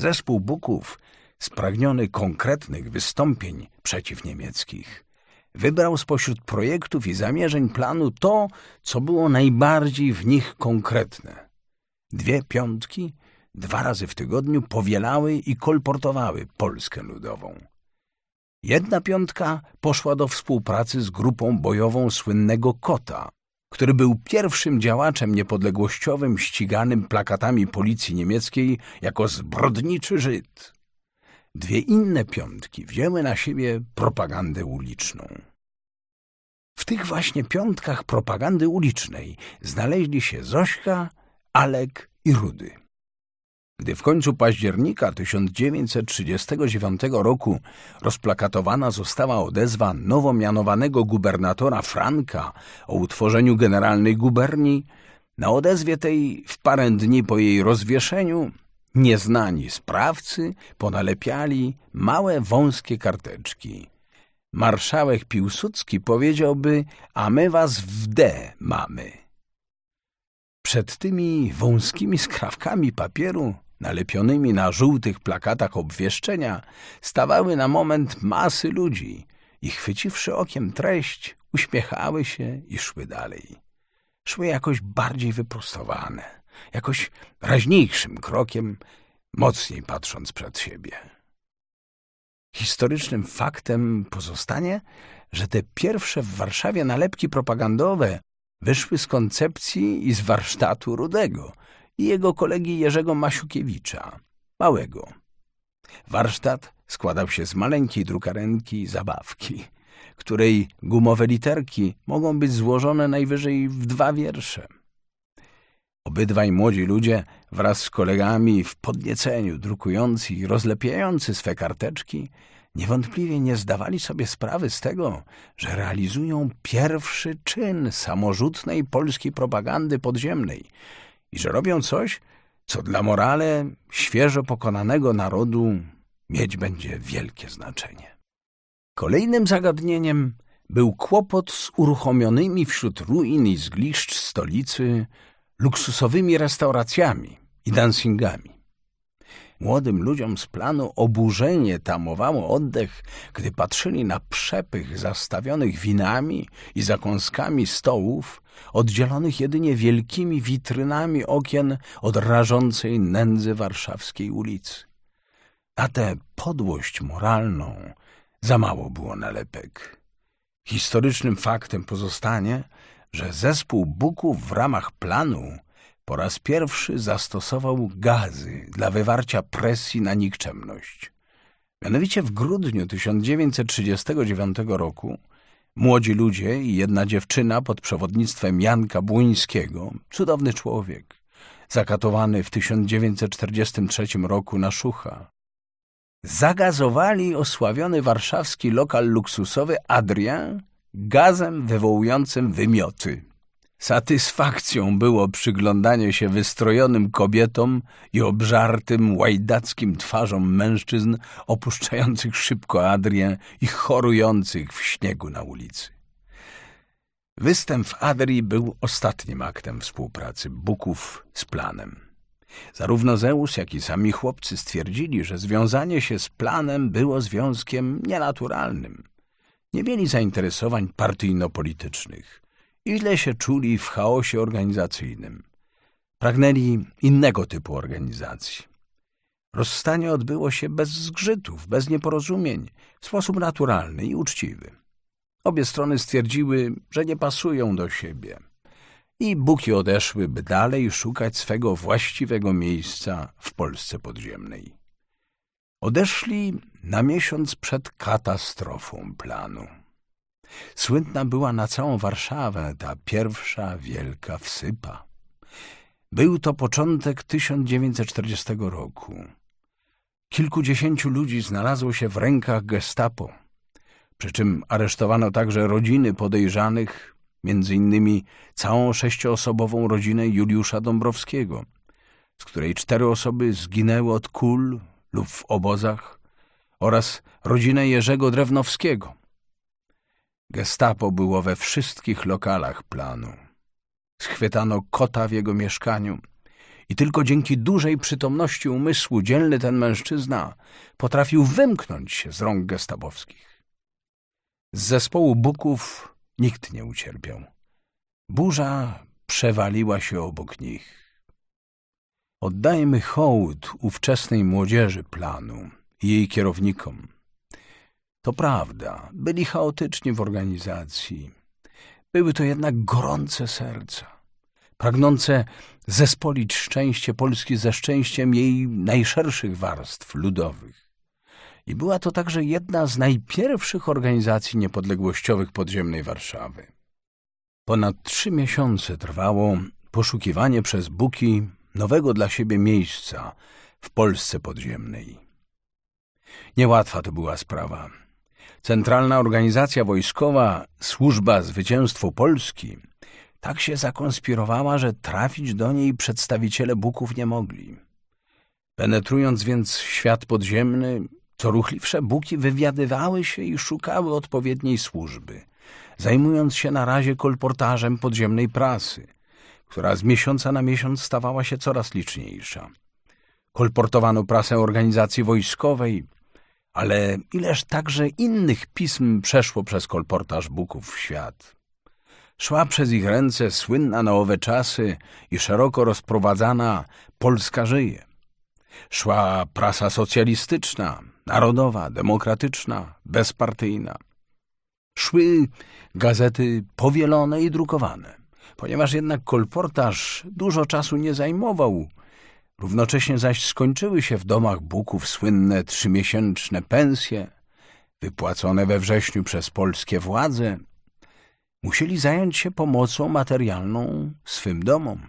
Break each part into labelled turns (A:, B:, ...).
A: Zespół Buków, spragniony konkretnych wystąpień przeciwniemieckich, wybrał spośród projektów i zamierzeń planu to, co było najbardziej w nich konkretne. Dwie piątki dwa razy w tygodniu powielały i kolportowały Polskę Ludową. Jedna piątka poszła do współpracy z grupą bojową słynnego Kota, który był pierwszym działaczem niepodległościowym ściganym plakatami policji niemieckiej jako zbrodniczy Żyd. Dwie inne piątki wzięły na siebie propagandę uliczną. W tych właśnie piątkach propagandy ulicznej znaleźli się Zośka, Alek i Rudy. Gdy w końcu października 1939 roku rozplakatowana została odezwa nowo mianowanego gubernatora Franka o utworzeniu generalnej guberni, na odezwie tej w parę dni po jej rozwieszeniu nieznani sprawcy ponalepiali małe wąskie karteczki. Marszałek Piłsudski powiedziałby, a my was w D mamy. Przed tymi wąskimi skrawkami papieru nalepionymi na żółtych plakatach obwieszczenia, stawały na moment masy ludzi i chwyciwszy okiem treść, uśmiechały się i szły dalej. Szły jakoś bardziej wyprostowane, jakoś raźniejszym krokiem, mocniej patrząc przed siebie. Historycznym faktem pozostanie, że te pierwsze w Warszawie nalepki propagandowe wyszły z koncepcji i z warsztatu Rudego – i jego kolegi Jerzego Masiukiewicza, małego. Warsztat składał się z maleńkiej drukarenki zabawki, której gumowe literki mogą być złożone najwyżej w dwa wiersze. Obydwaj młodzi ludzie wraz z kolegami w podnieceniu drukujący i rozlepiający swe karteczki niewątpliwie nie zdawali sobie sprawy z tego, że realizują pierwszy czyn samorzutnej polskiej propagandy podziemnej – i że robią coś, co dla morale świeżo pokonanego narodu mieć będzie wielkie znaczenie. Kolejnym zagadnieniem był kłopot z uruchomionymi wśród ruin i zgliszcz stolicy luksusowymi restauracjami i dancingami. Młodym ludziom z planu oburzenie tamowało oddech, gdy patrzyli na przepych zastawionych winami i zakąskami stołów, oddzielonych jedynie wielkimi witrynami okien od rażącej nędzy warszawskiej ulicy. Na tę podłość moralną za mało było nalepek. Historycznym faktem pozostanie, że zespół Buków w ramach planu po raz pierwszy zastosował gazy dla wywarcia presji na nikczemność. Mianowicie w grudniu 1939 roku młodzi ludzie i jedna dziewczyna pod przewodnictwem Janka Błońskiego, cudowny człowiek, zakatowany w 1943 roku na Szucha, zagazowali osławiony warszawski lokal luksusowy Adrien gazem wywołującym wymioty. Satysfakcją było przyglądanie się wystrojonym kobietom i obżartym, łajdackim twarzom mężczyzn opuszczających szybko Adrię i chorujących w śniegu na ulicy. Występ w Adrii był ostatnim aktem współpracy Buków z planem. Zarówno Zeus, jak i sami chłopcy stwierdzili, że związanie się z planem było związkiem nienaturalnym. Nie mieli zainteresowań partyjno-politycznych – Ile się czuli w chaosie organizacyjnym. Pragnęli innego typu organizacji. Rozstanie odbyło się bez zgrzytów, bez nieporozumień, w sposób naturalny i uczciwy. Obie strony stwierdziły, że nie pasują do siebie i Buki odeszły, by dalej szukać swego właściwego miejsca w Polsce podziemnej. Odeszli na miesiąc przed katastrofą planu. Słynna była na całą Warszawę ta pierwsza wielka wsypa. Był to początek 1940 roku. Kilkudziesięciu ludzi znalazło się w rękach gestapo, przy czym aresztowano także rodziny podejrzanych, między innymi całą sześcioosobową rodzinę Juliusza Dąbrowskiego, z której cztery osoby zginęły od kul lub w obozach, oraz rodzinę Jerzego Drewnowskiego – Gestapo było we wszystkich lokalach planu. Schwytano kota w jego mieszkaniu I tylko dzięki dużej przytomności umysłu dzielny ten mężczyzna potrafił wymknąć się z rąk gestabowskich. Z zespołu Buków nikt nie ucierpiał. Burza przewaliła się obok nich. Oddajmy hołd ówczesnej młodzieży planu i jej kierownikom. To prawda, byli chaotyczni w organizacji. Były to jednak gorące serca, pragnące zespolić szczęście Polski ze szczęściem jej najszerszych warstw ludowych. I była to także jedna z najpierwszych organizacji niepodległościowych podziemnej Warszawy. Ponad trzy miesiące trwało poszukiwanie przez Buki nowego dla siebie miejsca w Polsce podziemnej. Niełatwa to była sprawa. Centralna Organizacja Wojskowa, Służba Zwycięstwu Polski, tak się zakonspirowała, że trafić do niej przedstawiciele Buków nie mogli. Penetrując więc świat podziemny, co ruchliwsze Buki wywiadywały się i szukały odpowiedniej służby, zajmując się na razie kolportażem podziemnej prasy, która z miesiąca na miesiąc stawała się coraz liczniejsza. Kolportowano prasę organizacji wojskowej, ale ileż także innych pism przeszło przez kolportaż Buków w świat. Szła przez ich ręce słynna na owe czasy i szeroko rozprowadzana Polska żyje. Szła prasa socjalistyczna, narodowa, demokratyczna, bezpartyjna. Szły gazety powielone i drukowane. Ponieważ jednak kolportaż dużo czasu nie zajmował, równocześnie zaś skończyły się w domach Buków słynne trzymiesięczne pensje, wypłacone we wrześniu przez polskie władze, musieli zająć się pomocą materialną swym domom.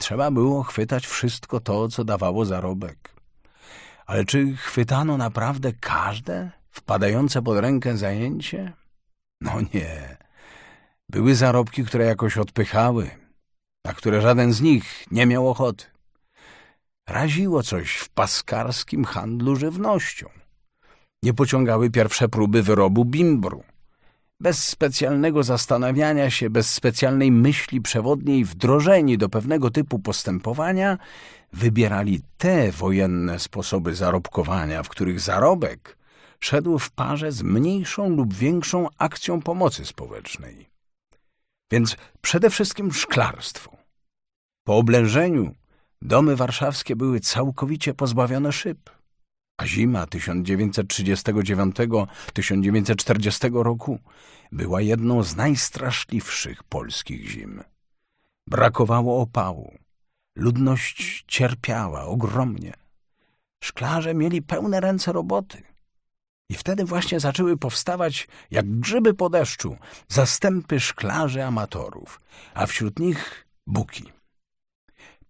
A: Trzeba było chwytać wszystko to, co dawało zarobek. Ale czy chwytano naprawdę każde wpadające pod rękę zajęcie? No nie. Były zarobki, które jakoś odpychały, na które żaden z nich nie miał ochoty. Raziło coś w paskarskim handlu żywnością. Nie pociągały pierwsze próby wyrobu bimbru. Bez specjalnego zastanawiania się, bez specjalnej myśli przewodniej wdrożeni do pewnego typu postępowania, wybierali te wojenne sposoby zarobkowania, w których zarobek szedł w parze z mniejszą lub większą akcją pomocy społecznej. Więc przede wszystkim szklarstwo. Po oblężeniu domy warszawskie były całkowicie pozbawione szyb, a zima 1939-1940 roku była jedną z najstraszliwszych polskich zim. Brakowało opału, ludność cierpiała ogromnie. Szklarze mieli pełne ręce roboty. I wtedy właśnie zaczęły powstawać, jak grzyby po deszczu, zastępy szklarzy amatorów, a wśród nich buki.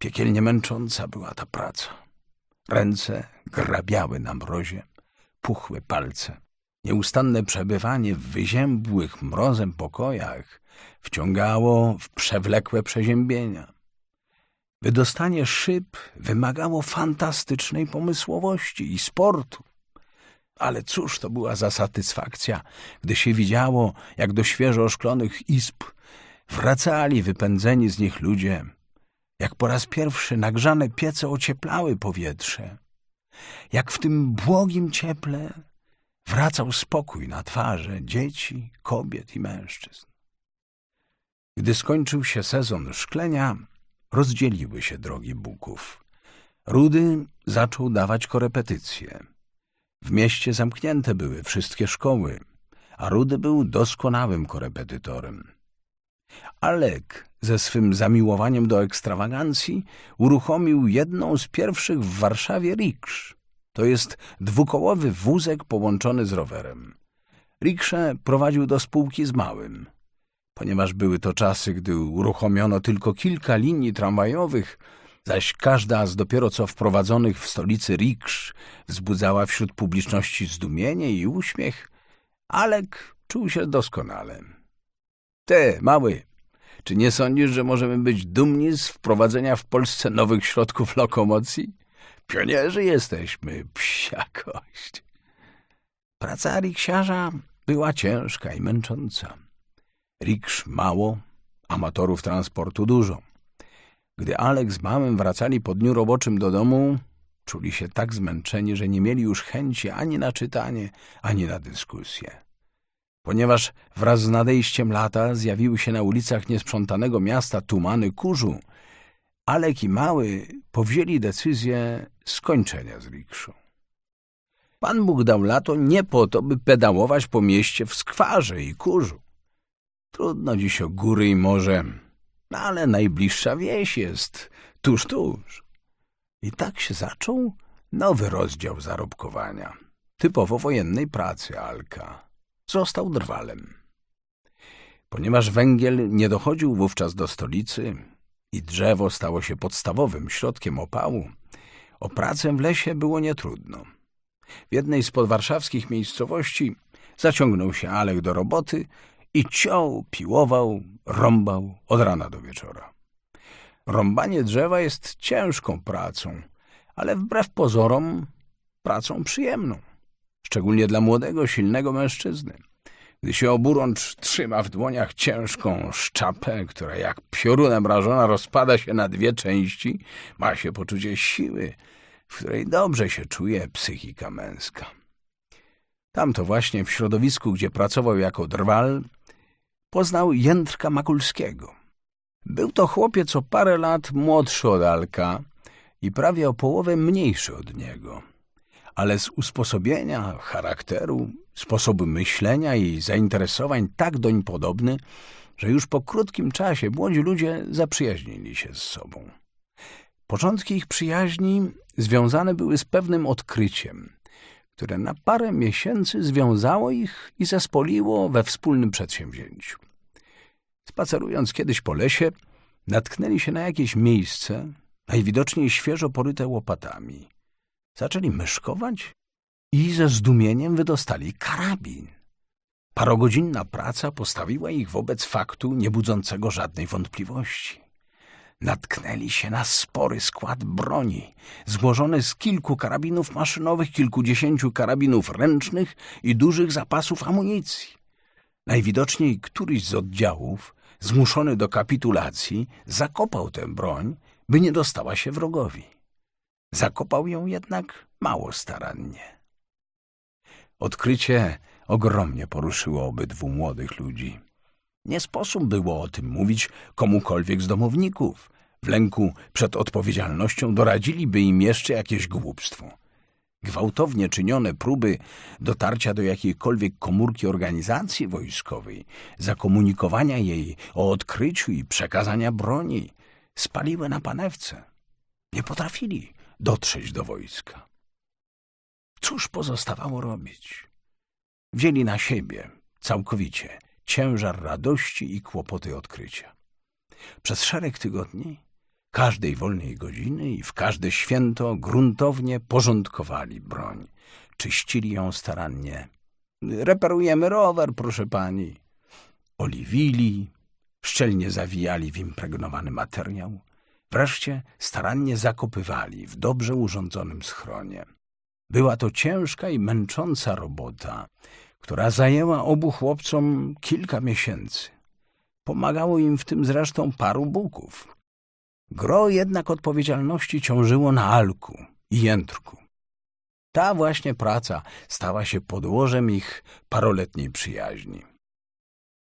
A: Piekielnie męcząca była ta praca. Ręce grabiały na mrozie, puchły palce. Nieustanne przebywanie w wyziębłych mrozem pokojach wciągało w przewlekłe przeziębienia. Wydostanie szyb wymagało fantastycznej pomysłowości i sportu. Ale cóż to była za satysfakcja, gdy się widziało, jak do świeżo oszklonych izb wracali wypędzeni z nich ludzie, jak po raz pierwszy nagrzane piece ocieplały powietrze, jak w tym błogim cieple wracał spokój na twarze dzieci, kobiet i mężczyzn. Gdy skończył się sezon szklenia, rozdzieliły się drogi Buków. Rudy zaczął dawać korepetycje. W mieście zamknięte były wszystkie szkoły, a Rudy był doskonałym korepetytorem. Alek ze swym zamiłowaniem do ekstrawagancji uruchomił jedną z pierwszych w Warszawie riksz. To jest dwukołowy wózek połączony z rowerem. Rikszę prowadził do spółki z małym. Ponieważ były to czasy, gdy uruchomiono tylko kilka linii tramwajowych, zaś każda z dopiero co wprowadzonych w stolicy riksz wzbudzała wśród publiczności zdumienie i uśmiech, Alek czuł się doskonale. Ty, mały, czy nie sądzisz, że możemy być dumni z wprowadzenia w Polsce nowych środków lokomocji? Pionierzy jesteśmy, psiakość. Praca riksiarza była ciężka i męcząca. Riksz mało, amatorów transportu dużo. Gdy Alek z małym wracali po dniu roboczym do domu, czuli się tak zmęczeni, że nie mieli już chęci ani na czytanie, ani na dyskusję. Ponieważ wraz z nadejściem lata zjawiły się na ulicach niesprzątanego miasta tumany kurzu, Alek i Mały powzięli decyzję skończenia z rikszą. Pan Bóg dał lato nie po to, by pedałować po mieście w skwarze i kurzu. Trudno dziś o góry i morze, no ale najbliższa wieś jest tuż, tuż. I tak się zaczął nowy rozdział zarobkowania, typowo wojennej pracy Alka. Został drwalem. Ponieważ węgiel nie dochodził wówczas do stolicy i drzewo stało się podstawowym środkiem opału, o pracę w lesie było nietrudno. W jednej z podwarszawskich miejscowości zaciągnął się Alek do roboty i ciął, piłował, rąbał od rana do wieczora. Rąbanie drzewa jest ciężką pracą, ale wbrew pozorom pracą przyjemną, szczególnie dla młodego, silnego mężczyzny. Gdy się oburącz trzyma w dłoniach ciężką szczapę, która jak piorunem rażona rozpada się na dwie części, ma się poczucie siły, w której dobrze się czuje psychika męska. Tamto właśnie w środowisku, gdzie pracował jako drwal, poznał Jędrka Makulskiego. Był to chłopiec o parę lat młodszy od Alka i prawie o połowę mniejszy od niego. Ale z usposobienia, charakteru, sposobu myślenia i zainteresowań tak doń podobny, że już po krótkim czasie młodzi ludzie zaprzyjaźnili się z sobą. Początki ich przyjaźni związane były z pewnym odkryciem, które na parę miesięcy związało ich i zespoliło we wspólnym przedsięwzięciu. Spacerując kiedyś po lesie, natknęli się na jakieś miejsce, najwidoczniej świeżo poryte łopatami. Zaczęli myszkować i ze zdumieniem wydostali karabin. Parogodzinna praca postawiła ich wobec faktu niebudzącego żadnej wątpliwości natknęli się na spory skład broni, złożony z kilku karabinów maszynowych, kilkudziesięciu karabinów ręcznych i dużych zapasów amunicji. Najwidoczniej któryś z oddziałów, zmuszony do kapitulacji, zakopał tę broń, by nie dostała się wrogowi. Zakopał ją jednak mało starannie. Odkrycie ogromnie poruszyło obydwu młodych ludzi. Nie sposób było o tym mówić komukolwiek z domowników. W lęku przed odpowiedzialnością doradziliby im jeszcze jakieś głupstwo. Gwałtownie czynione próby dotarcia do jakiejkolwiek komórki organizacji wojskowej, zakomunikowania jej o odkryciu i przekazania broni, spaliły na panewce. Nie potrafili dotrzeć do wojska. Cóż pozostawało robić? Wzięli na siebie całkowicie ciężar radości i kłopoty odkrycia. Przez szereg tygodni, każdej wolnej godziny i w każde święto gruntownie porządkowali broń. Czyścili ją starannie. Reperujemy rower, proszę pani. Oliwili, szczelnie zawijali w impregnowany materiał. Wreszcie starannie zakopywali w dobrze urządzonym schronie. Była to ciężka i męcząca robota, która zajęła obu chłopcom kilka miesięcy. Pomagało im w tym zresztą paru buków. Gro jednak odpowiedzialności ciążyło na Alku i Jędrku. Ta właśnie praca stała się podłożem ich paroletniej przyjaźni.